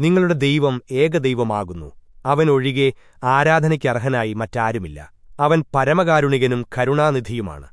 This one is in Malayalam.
നിങ്ങളുടെ ദൈവം ഏകദൈവമാകുന്നു. അവനൊഴികെ ആരാധനയ്ക്കർഹനായി മറ്റാരുമില്ല. അവൻ പരമകാരുണികനും കരുണാനിധിയുമാണ്.